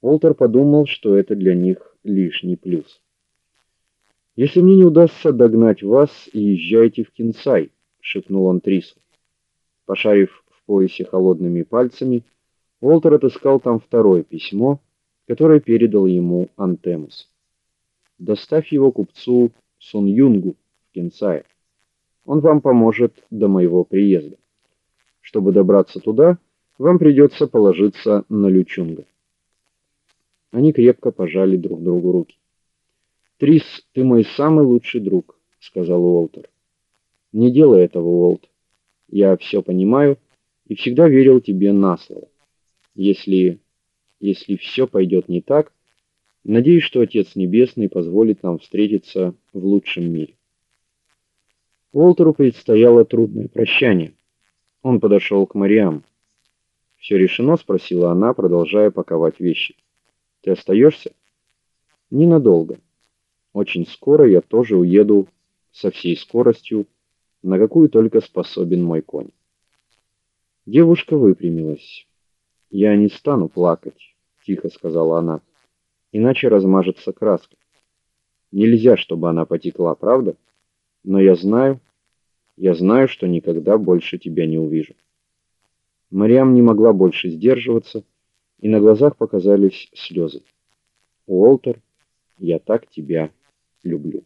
Олтер подумал, что это для них лишний плюс. Если мне не удастся догнать вас, езжайте в Кинсай, шепнул он Трису. Пошарив в поясе холодными пальцами, Олтер отыскал там второе письмо, которое передал ему Антемус. Доставь его купцу Сун Юнгу в Кинсай. Он вам поможет до моего приезда. Чтобы добраться туда, вам придется положиться на Лючунга. Они крепко пожали друг другу руки. "Трис, ты мой самый лучший друг", сказал Уолтер. "Не делай этого, Уолт. Я все понимаю и всегда верил тебе на слово. Если если все пойдет не так, надеюсь, что Отец Небесный позволит нам встретиться в лучшем мире". Уолтеру предстояло трудное прощание. Он подошел к Мариам. «Все решено?» спросила она, продолжая паковать вещи. Ты остаешься?» «Ненадолго. Очень скоро я тоже уеду со всей скоростью, на какую только способен мой конь». Девушка выпрямилась. "Я не стану плакать", тихо сказала она. "Иначе размажется краска. Нельзя, чтобы она потекла, правда? Но я знаю, я знаю, что никогда больше тебя не увижу". Мариам не могла больше сдерживаться и на глазах показались слезы. Уолтер, я так тебя люблю.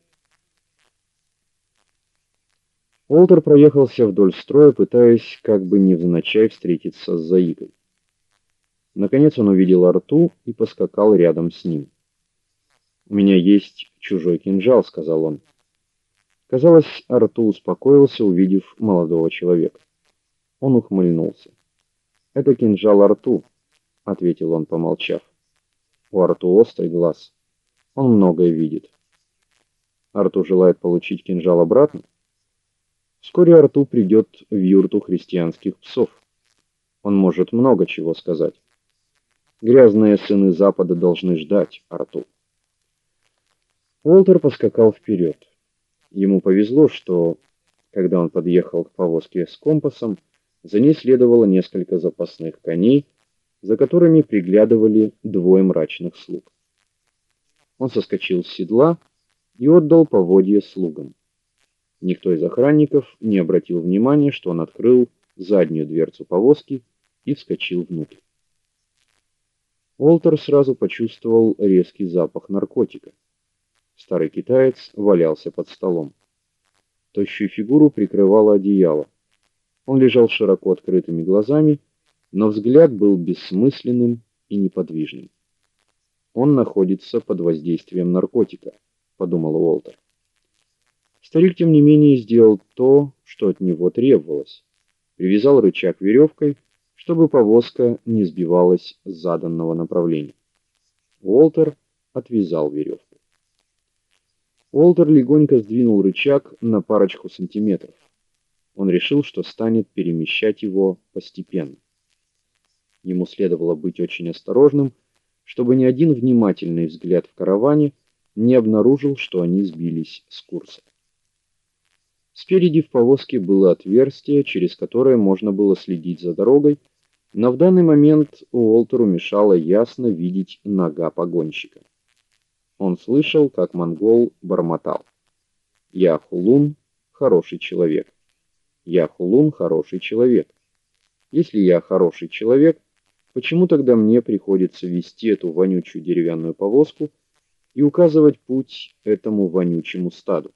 Уолтер проехался вдоль строя, пытаясь как бы невзначай встретиться с Заигой. Наконец он увидел Арту и поскакал рядом с ним. "У меня есть чужой кинжал", сказал он. Казалось, Арту успокоился, увидев молодого человека. Он ухмыльнулся. "Это кинжал Арту ответил он, помолчав. У Арту острый глаз. Он многое видит. Арту желает получить кинжал обратно. Вскоре Арту придет в юрту христианских псов. Он может много чего сказать. Грязные сыны Запада должны ждать Арту. Уолтер поскакал вперед. Ему повезло, что когда он подъехал к повозке с компасом, за ней следовало несколько запасных коней за которыми приглядывали двое мрачных слуг. Он соскочил с седла и отдал поводья слугам. Никто из охранников не обратил внимания, что он открыл заднюю дверцу повозки и вскочил внутрь. Олтер сразу почувствовал резкий запах наркотика. Старый китаец валялся под столом. Тощую фигуру прикрывало одеяло. Он лежал широко открытыми глазами но взгляд был бессмысленным и неподвижным. Он находится под воздействием наркотика, подумал Уолтер. Старик тем не менее сделал то, что от него требовалось. Привязал рычаг веревкой, чтобы повозка не сбивалась с заданного направления. Уолтер отвязал веревку. Уолтер легонько сдвинул рычаг на парочку сантиметров. Он решил, что станет перемещать его постепенно. Ему следовало быть очень осторожным, чтобы ни один внимательный взгляд в караване не обнаружил, что они сбились с курса. Спереди в повозке было отверстие, через которое можно было следить за дорогой, но в данный момент Уолтеру мешало ясно видеть нога погонщика. Он слышал, как монгол бормотал: "Я Хулун, хороший человек. Я Хулун, хороший человек. Если я хороший человек, Почему тогда мне приходится вести эту вонючую деревянную повозку и указывать путь этому вонючему стаду?